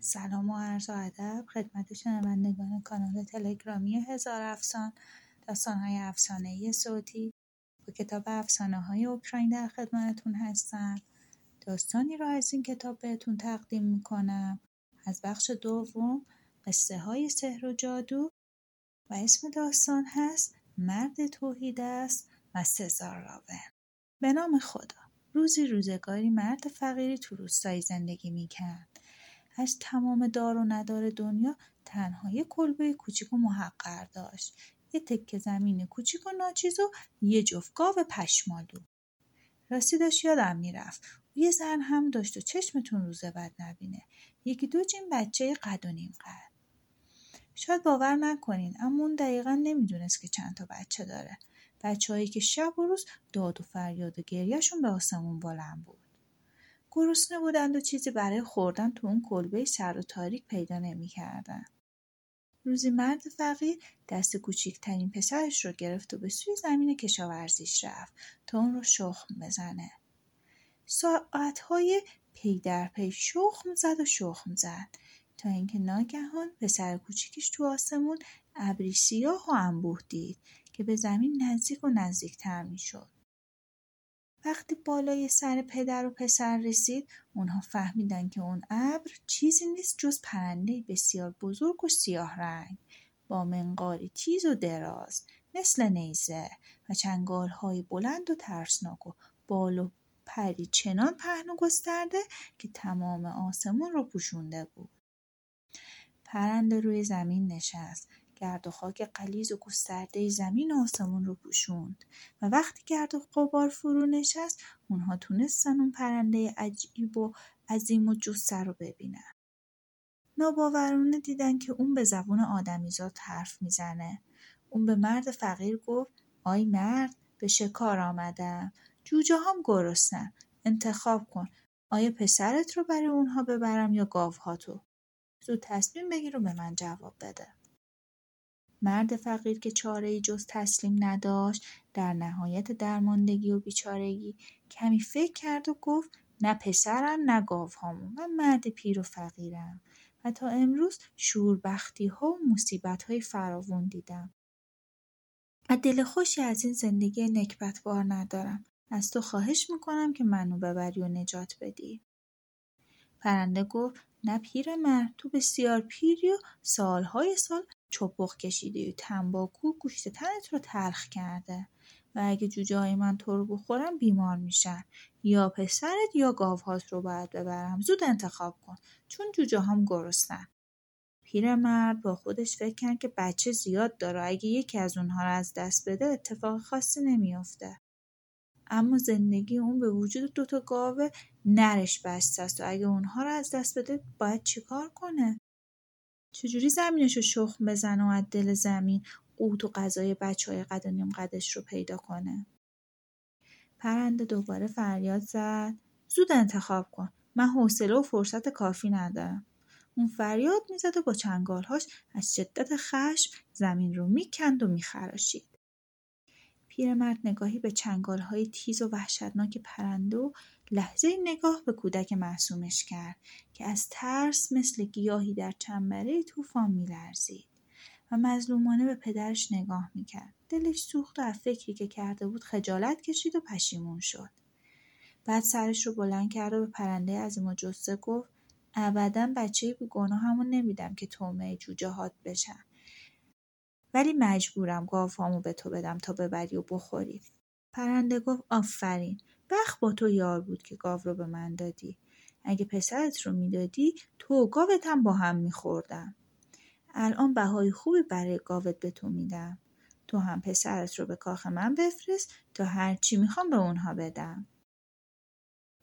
سلام و عرض و ادب خدمت شنوندگان کانال تلگرامی هزار افسان داستانهای افسانه صوتی با کتاب افسانه های اوکراین در خدمتتون هستم. داستانی را از این کتاب بهتون تقدیم می‌کنم. از بخش دوم قصه های سحر و جادو. و اسم داستان هست مرد توحید است و سزار راون. به نام خدا. روزی روزگاری مرد فقیری تو روستایی زندگی می‌کرد. از تمام دار و ندار دنیا تنها یه کلبه کوچیک و محقر داشت. یه تکه زمین کوچیک و ناچیز و یه جفت گاو پشمالو. راستی داشت یادم می‌رفت. یه زن هم داشت و چشمتون روزه بد نبینه. یکی دو جین بچه قد و نیم قد. شاید باور نکنین اما اون دقیقا نمی‌دونست که چند تا بچه داره. بچههایی که شب و روز داد و فریاد و گریهشون به آسمون بلند بود. گرسنه بودند و چیزی برای خوردن تو اون کلبه سر و تاریک پیدا نمی‌کردن. روزی مرد فقیر دست کوچیکترین پسرش رو گرفت و به سوی زمین کشاورزیش رفت تا اون رو شخم بزنه. ساعتهای پی در پی شخم زد و شخم زد تا اینکه ناگهان پسر کوچیکش تو آسمون ابری سیاه و انبوه دید که به زمین نزدیک و نزدیکتر می‌شد. وقتی بالای سر پدر و پسر رسید اونها فهمیدن که اون ابر چیزی نیست جز پرنده بسیار بزرگ و سیاه رنگ با منقاری تیز و دراز مثل نیزه و چنگال های بلند و ترسناک و بال و پری چنان پهن و گسترده که تمام آسمون رو پوشونده بود. پرنده روی زمین نشست. گرد و خاک قلیز و گسترده زمین و آسمون رو پوشوند و وقتی گرد و غبار فرو نشست اونها تونستن اون پرنده عجیب و عظیم و جسته رو ببینن. ناباورانه دیدن که اون به زبون آدمیزاد حرف می‌زنه. اون به مرد فقیر گفت آی مرد به شکار آمدم؟ جوجه هم گرسنم انتخاب کن. آیا پسرت رو برای اونها ببرم یا گاوهاتو زود تصمیم بگیر و به من جواب بده. مرد فقیر که چاره جز تسلیم نداشت در نهایت درماندگی و بیچارگی کمی فکر کرد و گفت نه پسرم نه گاوهامون من مرد پیر و فقیرم. و تا امروز شوربختی ها و مصیبت های فراوون دیدم. و دل خوشی از این زندگی نکبتبار ندارم. از تو خواهش می‌کنم که منو ببری و نجات بدی. پرنده گفت نه پیرمرد تو بسیار پیری و سالهای سال چپق کشیدی و تنباکو گوشت تنت رو تلخ کرده. و اگه جوجه های من تو رو بخورم بیمار میشن. یا پسرت یا گاوهات رو باید ببرم. زود انتخاب کن. چون جوجه هم گرسنن. پیرمرد با خودش فکر کرد که بچه زیاد داره. اگه یکی از اونها رو از دست بده اتفاق خاصی نمیافته. اما زندگی اون به وجود دوتا گاوه نرش بسته است. و اگه اونها رو از دست بده باید چیکار کنه؟ چجوری زمینش رو شخم بزنه و از دل زمین قوت و غذای بچه های قد و نیم قدش رو پیدا کنه؟ پرنده دوباره فریاد زد. زود انتخاب کن. من حوصله و فرصت کافی ندارم. اون فریاد می‌زد و با چنگالهاش از شدت خشم زمین رو می‌کند و میخراشید. پیرمرد نگاهی به چنگالهای تیز و وحشتناک پرنده و لحظه نگاه به کودک معصومش کرد که از ترس مثل گیاهی در چنبره طوفان میلرزید و مظلومانه به پدرش نگاه می‌کرد. دلش سوخت و از فکری که کرده بود خجالت کشید و پشیمون شد. بعد سرش رو بلند کرد و به پرنده از و گفت ابدا گناه همون نمیدم که تومه جوجه هات بشن ولی مجبورم گاوهامو به تو بدم تا ببری و بخوری. پرنده گفت آفرین. بخ با تو یار بود که گاو رو به من دادی. اگه پسرت رو می‌دادی تو و گاوت هم با هم میخوردم الان بهای خوبی برای گاوت به تو میدم. تو هم پسرت رو به کاخ من بفرست تا هرچی می‌خوام به اونها بدم.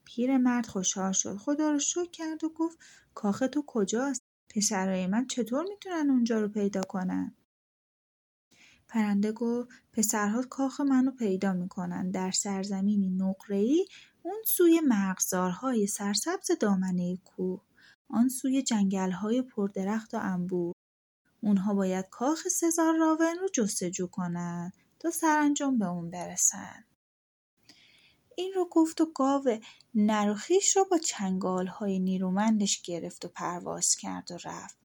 پیرمرد خوشحال شد. خدا رو شکر کرد و گفت کاخ تو کجاست؟ پسرای من چطور می‌تونن اونجا رو پیدا کنن؟ پرنده گفت پسرها کاخ منو پیدا می‌کنن. در سرزمینی نقره‌ای اون سوی مرغزارهای سرسبز دامنه کوه. آن سوی جنگلهای پردرخت و انبوه. اونها باید کاخ سزار راون رو جستجو کنن تا سرانجام به اون برسن. این رو گفت و گاو نروخیش رو با چنگال های نیرومندش گرفت و پرواز کرد و رفت.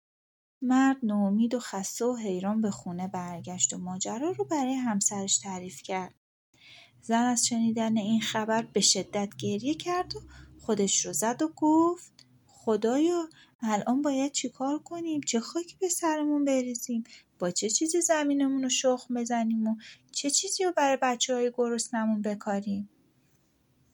مرد نومید و خسته و حیران به خونه برگشت و ماجرا رو برای همسرش تعریف کرد. زن از شنیدن این خبر به شدت گریه کرد و خودش رو زد و گفت خدایا الان باید چیکار کنیم؟ چه خاکی به سرمون بریزیم؟ با چه چیزی زمینمون رو شخم بزنیم و چه چیزی رو برای بچه های گرسنمون بکاریم؟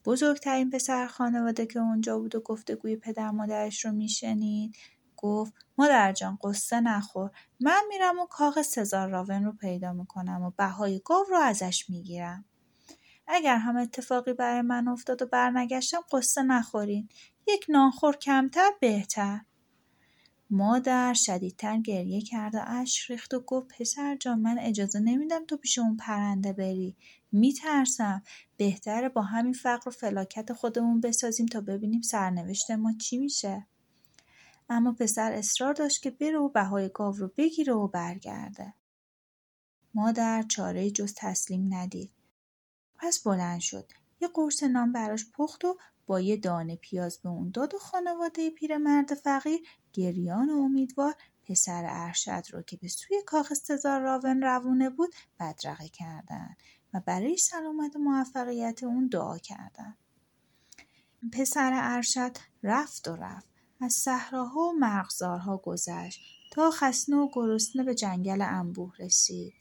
بزرگترین پسر خانواده که اونجا بود و گفتگوی پدر مادرش رو میشنید گفت مادر جان قصه نخور. من میرم و کاخ سزار راون رو پیدا می‌کنم و بهای گاو رو ازش می‌گیرم. اگر هم اتفاقی برای من افتاد و برنگشتم قصه نخورین. یک نانخور کمتر بهتر. مادر شدیدتر گریه کرد و اش ریخت و گفت پسر جان من اجازه نمیدم تو پیش اون پرنده بری. میترسم. بهتره با همین فقر و فلاکت خودمون بسازیم تا ببینیم سرنوشت ما چی میشه. اما پسر اصرار داشت که بره و بهای گاو رو بگیره و برگرده. مادر چاره جز تسلیم ندید. پس بلند شد. یه قرص نان براش پخت و با یه دانه پیاز به اون داد و خانواده پیرمرد فقیر گریان و امیدوار پسر ارشد رو که به سوی کاخ استزار راون روونه بود بدرقه کردن و برای سلامت و موفقیت اون دعا کردن. پسر ارشد رفت و رفت. از صحراها و مرغزارها گذشت تا خسنه و گرسنه به جنگل انبوه رسید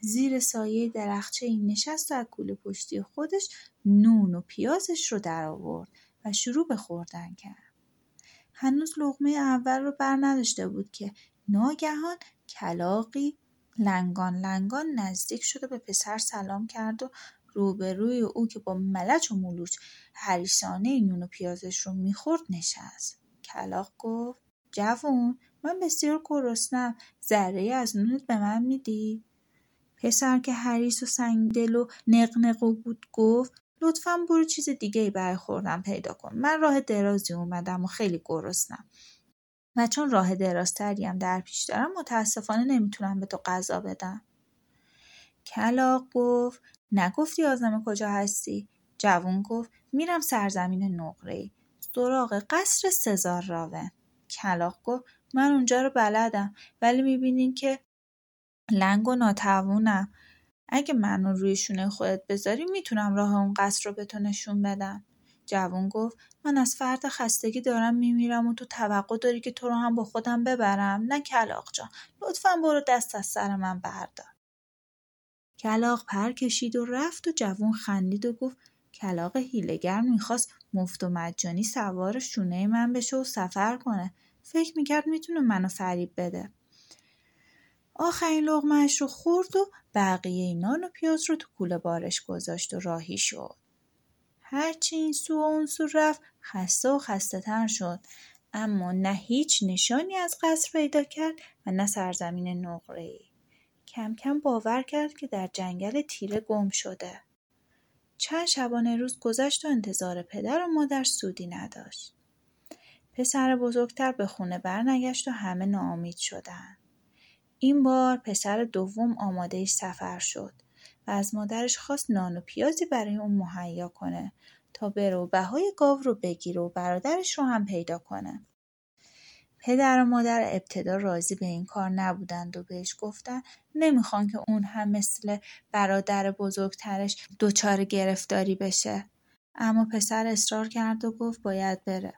زیر سایه درخچه این نشست و از کوله پشتی خودش نون و پیازش رو در آورد و شروع به خوردن کرد. هنوز لغمه اول رو بر نداشته بود که ناگهان کلاقی لنگان لنگان نزدیک شده به پسر سلام کرد و روبروی او که با ملچ و مولوچ هریسانه نون و پیازش رو می‌خورد نشست. کلاق گفت. جوون من بسیار گرسنم. ذره از نونت به من میدی؟ پسر که حریص و سنگدل و نقنقو بود گفت لطفا برو چیز دیگه ای برای خوردن پیدا کن. من راه درازی اومدم و خیلی گرسنم. و چون راه درازتری هم در پیش دارم متاسفانه نمی‌تونم به تو غذا بدم. کلاق گفت نگفتی آزم کجا هستی؟ جوون گفت میرم سرزمین نقره ای سراغ قصر سزار راون کلاق گفت من اونجا رو بلدم ولی می‌بینین که لنگ و ناتوونم. اگه منو روی شونه خودت بذاری می‌تونم راه اون قصر رو به تو نشون بدم. جوون گفت من از فرد خستگی دارم میمیرم و تو توقع داری که تو رو هم با خودم ببرم. نه کلاق جان لطفا برو دست از سر من بردار. کلاق پر کشید و رفت و جوون خندید و گفت کلاق هیلگر می‌خواست مفت و مجانی سوار شونه من بشه و سفر کنه فکر می‌کرد می‌تونه منو فریب بده آخرین لغمهش رو خورد و بقیه نان و پیاز رو تو کوله بارش گذاشت و راهی شد. هرچی این سو و اون سو رفت خسته و خسته تر شد اما نه هیچ نشانی از قصر پیدا کرد و نه سرزمین نقره ای. کم کم باور کرد که در جنگل تیره گم شده. چند شبانه روز گذشت و انتظار پدر و مادر سودی نداشت. پسر بزرگتر به خونه برنگشت و همه ناامید شدند. این بار پسر دوم آماده سفر شد و از مادرش خواست نان و پیازی برای اون مهیا کنه تا بره و بهای گاو رو بگیره و برادرش رو هم پیدا کنه. پدر و مادر ابتدا راضی به این کار نبودند و بهش گفتن نمی‌خوان که اون هم مثل برادر بزرگترش دچار گرفتاری بشه. اما پسر اصرار کرد و گفت باید بره.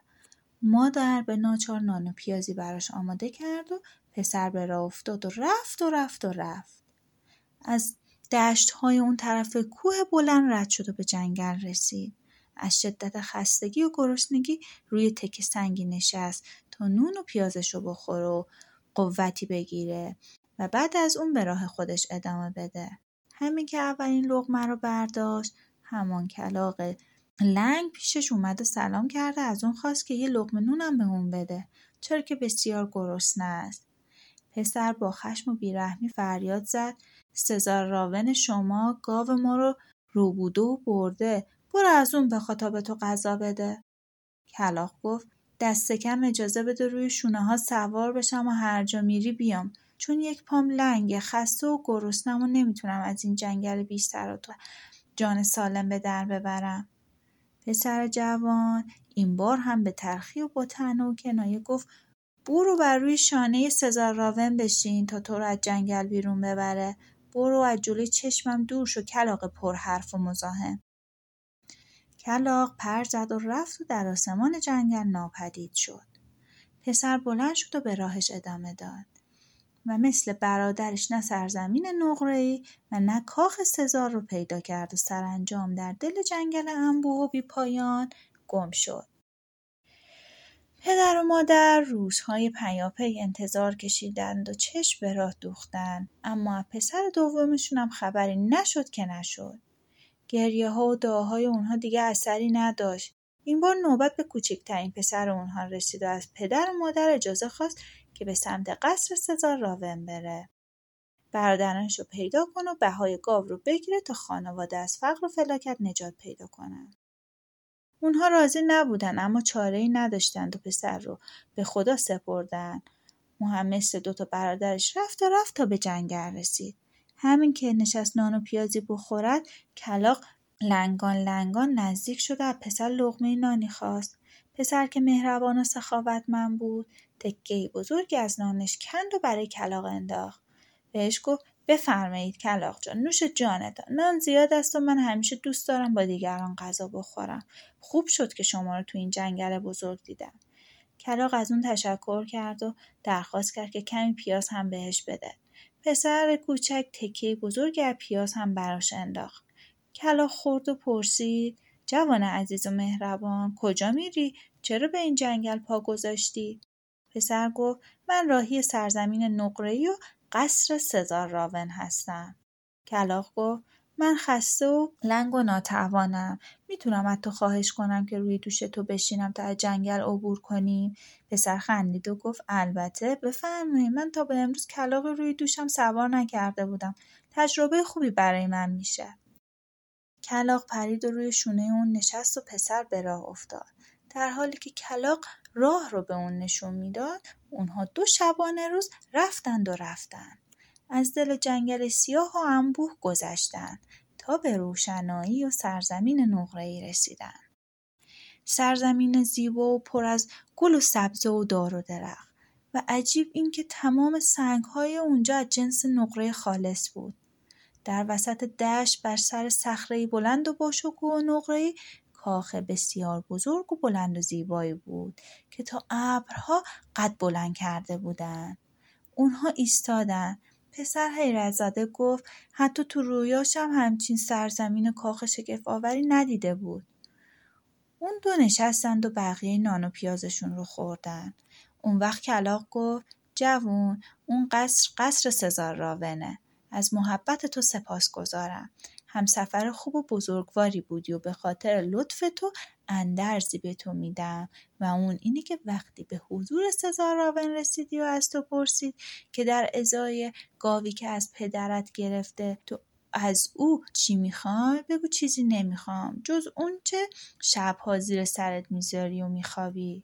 مادر به ناچار نان و پیازی براش آماده کرد و پسر به راه افتاد و رفت و رفت و رفت از دشت های اون طرف کوه بلند رد شد و به جنگل رسید از شدت خستگی و گرسنگی روی تک سنگی نشست تا نون و پیازش رو بخوره و قوتی بگیره و بعد از اون به راه خودش ادامه بده. همین که اولین لغمه رو برداشت همان کلاق لنگ پیشش اومد و سلام کرده. از اون خواست که یه لقمه نونم به اون بده چرا که بسیار گرسنه است. پسر با خشم و بیرحمی فریاد زد سزار راون شما گاو ما رو روبوده و برده برو از اون به تو غذا بده. کلاق گفت دست کم اجازه بده روی شونه ها سوار بشم و هر جا میری بیام. چون یک پام لنگه خسته و گرسنم و نمی‌تونم از این جنگل بیشتر و تو جان سالم به در ببرم. پسر جوان این بار هم به ترخی و با تنه و کنایه گفت برو بر روی شانه سزار راون بشین تا تو رو از جنگل بیرون ببره. برو از جلوی چشمم دور شو کلاق پر حرف و مزاحم. کلاق پر زد و رفت و در آسمان جنگل ناپدید شد. پسر بلند شد و به راهش ادامه داد. و مثل برادرش نه سرزمین نقره‌ای و نه کاخ سزار رو پیدا کرد و سرانجام در دل جنگل انبوه و بیپایان گم شد. پدر و مادر روزهای پیاپی انتظار کشیدند و چشم به راه دوختند. اما پسر دومشون هم خبری نشد که نشد. گریه ها و دعاهای اونها دیگه اثری نداشت. این بار نوبت به کوچکترین پسر اونها رسید و از پدر و مادر اجازه خواست که به سمت قصر سزار راون بره. برادرانش رو پیدا کن و بهای گاو رو بگیره تا خانواده از فقر و فلاکت نجات پیدا کنن. اونها راضی نبودن اما چاره ای نداشتند و پسر رو به خدا سپردن. هم مثل دوتا برادرش رفت و رفت تا به جنگل رسید. همین که نشست نان و پیازی بخورد کلاق لنگان لنگان نزدیک شده از پسر لغمه نانی خواست. پسر که مهربان و سخاوتمند بود تکه بزرگی از نانش کند و برای کلاق انداخت. بهش گفت بفرمایید کلاق جان نوش جانتان نان زیاد است و من همیشه دوست دارم با دیگران غذا بخورم. خوب شد که شما رو تو این جنگل بزرگ دیدم. کلاق از اون تشکر کرد و درخواست کرد که کمی پیاز هم بهش بده. پسر کوچک تکه بزرگی از پیاز هم براش انداخت. کلاق خورد و پرسید جوان عزیز و مهربان کجا میری؟ چرا به این جنگل پا گذاشتی؟ پسر گفت من راهی سرزمین نقره‌ای و قصر سزار راون هستم. کلاق گفت من خسته و لنگ و ناتوانم. می‌تونم از تو خواهش کنم که روی دوش تو بشینم تا از جنگل عبور کنیم. پسر خندید و گفت البته. بفرمایید من تا به امروز کلاق روی دوشم سوار نکرده بودم. تجربه خوبی برای من میشه. کلاق پرید و روی شونه اون نشست و پسر به راه افتاد. در حالی که کلاق راه رو به اون نشون می‌داد اونها دو شبانه روز رفتند و رفتند. از دل جنگل سیاه و انبوه گذشتند تا به روشنایی و سرزمین نقره‌ای رسیدند. سرزمین زیبا و پر از گل و سبزه و دار و درخت و عجیب اینکه تمام سنگهای اونجا از جنس نقره خالص بود. در وسط دشت بر سر صخره بلند و باشکوه و نقره‌ای کاخ بسیار بزرگ و بلند و زیبایی بود که تا ابرها قد بلند کرده بودند. اونها ایستادن پسر حیرتزاده گفت حتی تو رویاشم همچین سرزمین کاخ شگفت آوری ندیده بود. اون دو نشستند و بقیه نان و پیازشون رو خوردن. اون وقت کلاق گفت جوون اون قصر قصر سزار راونه. از محبت تو سپاس گذارم همسفر خوب و بزرگواری بودی و به خاطر لطف تو اندرزی به تو میدم. و اون اینه که وقتی به حضور سزار راون رسیدی و از تو پرسید که در ازای گاوی که از پدرت گرفته تو از او چی می‌خوای؟ بگو چیزی نمی‌خوام. جز اون چه شبها زیر سرت می‌ذاری و میخوابی.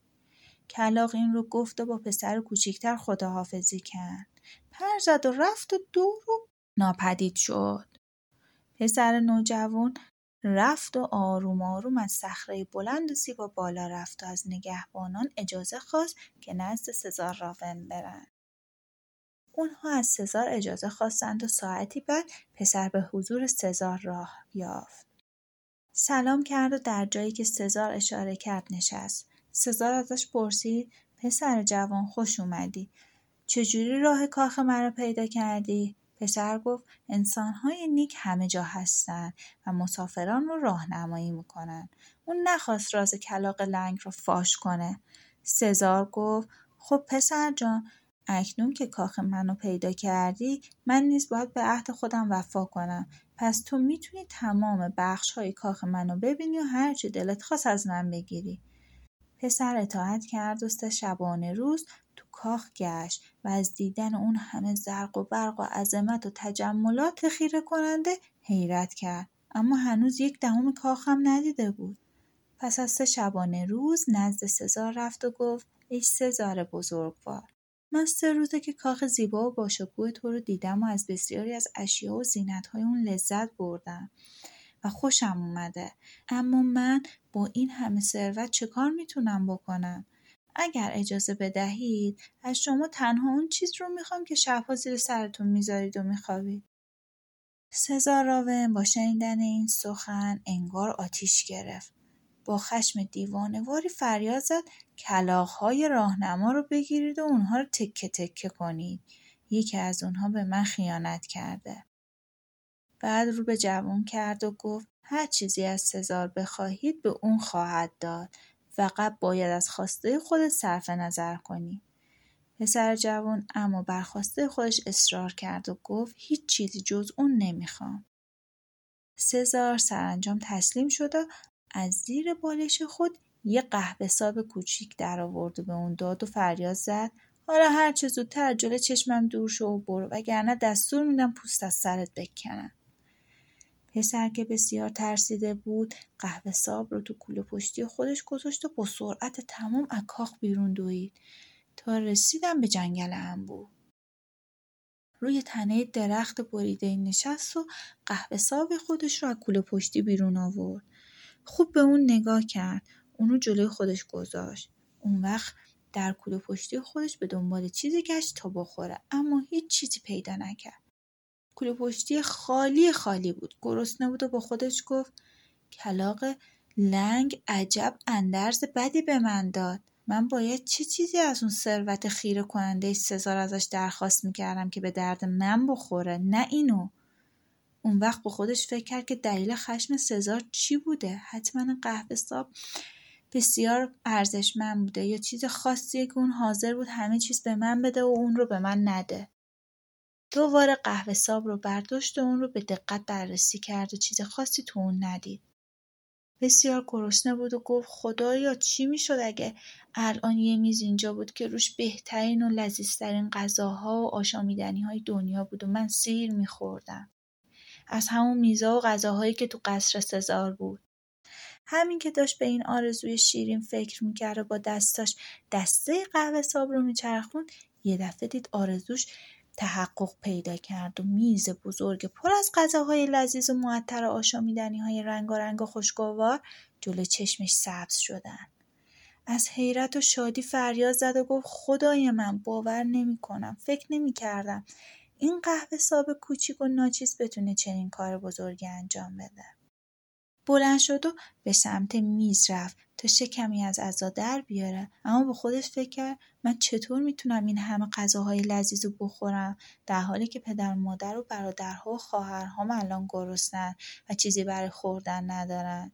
کلاق این رو گفت و با پسر کوچیکتر خداحافظی کرد. پر زد و رفت و دور و ناپدید شد. پسر نوجوان رفت و آروم آروم از صخره بلند و زیبا بالا رفت و از نگهبانان اجازه خواست که نزد سزار راون برند اونها از سزار اجازه خواستند و ساعتی بعد پسر به حضور سزار راه یافت. سلام کرد و در جایی که سزار اشاره کرد نشست. سزار ازش پرسید پسر جوان خوش اومدی. چجوری راه کاخ مرا پیدا کردی؟ پسر گفت انسانهای نیک همه جا هستند و مسافران رو راهنمایی می‌کنن. اون نخواست راز کلاق لنگ رو فاش کنه. سزار گفت خب پسر جان اکنون که کاخ منو پیدا کردی من نیز باید به عهد خودم وفا کنم. پس تو می‌تونی تمام بخش های کاخ منو ببینی و هرچی دلت خواست از من بگیری. پسر اطاعت کرد و سه شبانه روز کاخ گشت و از دیدن اون همه زرق و برق و عظمت و تجملات خیره کننده حیرت کرد. اما هنوز یک دهم کاخ هم ندیده بود. پس از سه شبانه روز نزد سزار رفت و گفت ای سزار بزرگوار من سه روزه که کاخ زیبا و باشکوه تو رو دیدم و از بسیاری از اشیا و های اون لذت بردم و خوشم اومده. اما من با این همه ثروت چه کار می‌تونم بکنم؟ اگر اجازه بدهید از شما تنها اون چیز رو می‌خوام که شبها زیر سرتون می‌ذارید و میخوابید. سزار راون با شنیدن این سخن انگار آتیش گرفت. با خشم دیوانواری فریاد زد کلاغهای راهنما رو بگیرید و اونها رو تکه تکه کنید. یکی از اونها به من خیانت کرده. بعد رو به جوان کرد و گفت هر چیزی از سزار بخواهید به اون خواهد داد. فقط باید از خواسته خودت صرف نظر کنی. پسر جوان اما بر خواسته خودش اصرار کرد و گفت هیچ چیزی جز اون نمی‌خوام. سزار سرانجام تسلیم شد و از زیر بالش خود یه قهوه ساب کوچیک در آورد و به اون داد و فریاد زد. حالا هر چه زودتر چشمم دور شو و برو وگرنه دستور میدم پوست از سرت بکنم پسر که بسیار ترسیده بود قهوه ساب رو تو کوله پشتی خودش گذاشت و با سرعت تمام از کاخ بیرون دوید. تا رسیدم به جنگل انبوه روی تنه درخت بریده نشست و قهوه ساب خودش رو از کوله پشتی بیرون آورد. خوب به اون نگاه کرد. اونو جلوی خودش گذاشت. اون وقت در کوله پشتی خودش به دنبال چیزی گشت تا بخوره اما هیچ چیزی پیدا نکرد. کوله پشتی خالی خالی بود. گرسنه بود و با خودش گفت کلاق لنگ عجب اندرز بدی به من داد. من باید چه چیزی از اون ثروت خیره کننده سزار ازش درخواست می‌کردم که به درد من بخوره نه اینو. اون وقت با خودش فکر کرد که دلیل خشم سزار چی بوده؟ حتما قهوه صاب بسیار ارزشمند بوده یا چیز خاصیه که اون حاضر بود همه چیز به من بده و اون رو به من نده. دوباره قهوه ساب رو برداشت و اون رو به دقت بررسی کرد و چیز خاصی تو اون ندید. بسیار گرسنه بود و گفت خدایا چی می‌شد اگه الان یه میز اینجا بود که روش بهترین و لذیذترین غذاها و آشامیدنی های دنیا بود و من سیر میخوردم. از همون میزا و غذاهایی که تو قصر سزار بود. همین که داشت به این آرزوی شیرین فکر می‌کرد و با دستاش دسته قهوه ساب رو میچرخوند یه دفعه دید آرزوش تحقق پیدا کرد و میز بزرگ پر از غذاهای لذیذ و معطر آشامیدنی های رنگارنگ و خوشگوار جلو چشمش سبز شدن از حیرت و شادی فریاد زد و گفت خدای من باور نمی کنم فکر نمی کردم این قهوه ساب کوچیک و ناچیز بتونه چنین کار بزرگی انجام بده. بلند شد و به سمت میز رفت تا شکمی از عزا در بیاره. اما به خودش فکر کرد من چطور می‌تونم این همه غذاهای لذیذ رو بخورم در حالی که پدر مادر و برادرها و خواهرهام الان گرسنن و چیزی برای خوردن ندارن.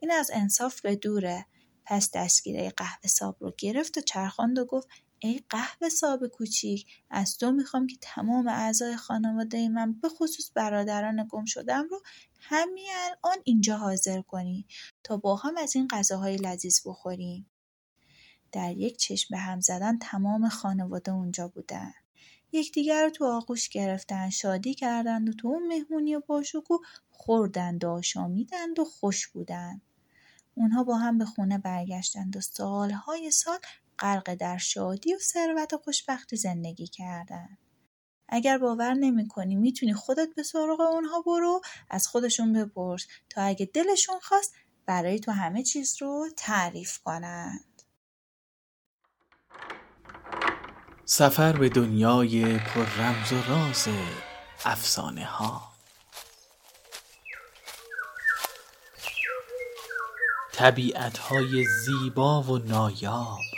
این از انصاف به دوره. پس دستگیره قهوه ساب رو گرفت و چرخاند و گفت ای قهوه ساب کوچیک از تو می‌خوام که تمام اعضای خانواده من به خصوص برادران گم شدم رو همین الان اینجا حاضر کنی تا با هم از این غذاهای لذیذ بخوریم در یک چشم به هم زدن تمام خانواده اونجا بودن. یکدیگر رو تو آغوش گرفتن شادی کردند و تو اون مهمونی و باشکو خوردند و آشامیدند و خوش بودند اونها با هم به خونه برگشتند و سالهای سال غرق در شادی و ثروت و خوشبختی زندگی کردن. اگر باور نمی کنی می‌تونی خودت به سراغ اونها برو از خودشون بپرس تا اگه دلشون خواست برای تو همه چیز رو تعریف کنند. سفر به دنیای پر رمز و راز افسانه ها طبیعت های زیبا و نایاب.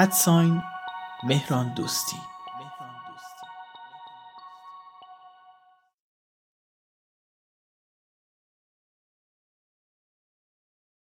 ادساین مهران دوستی.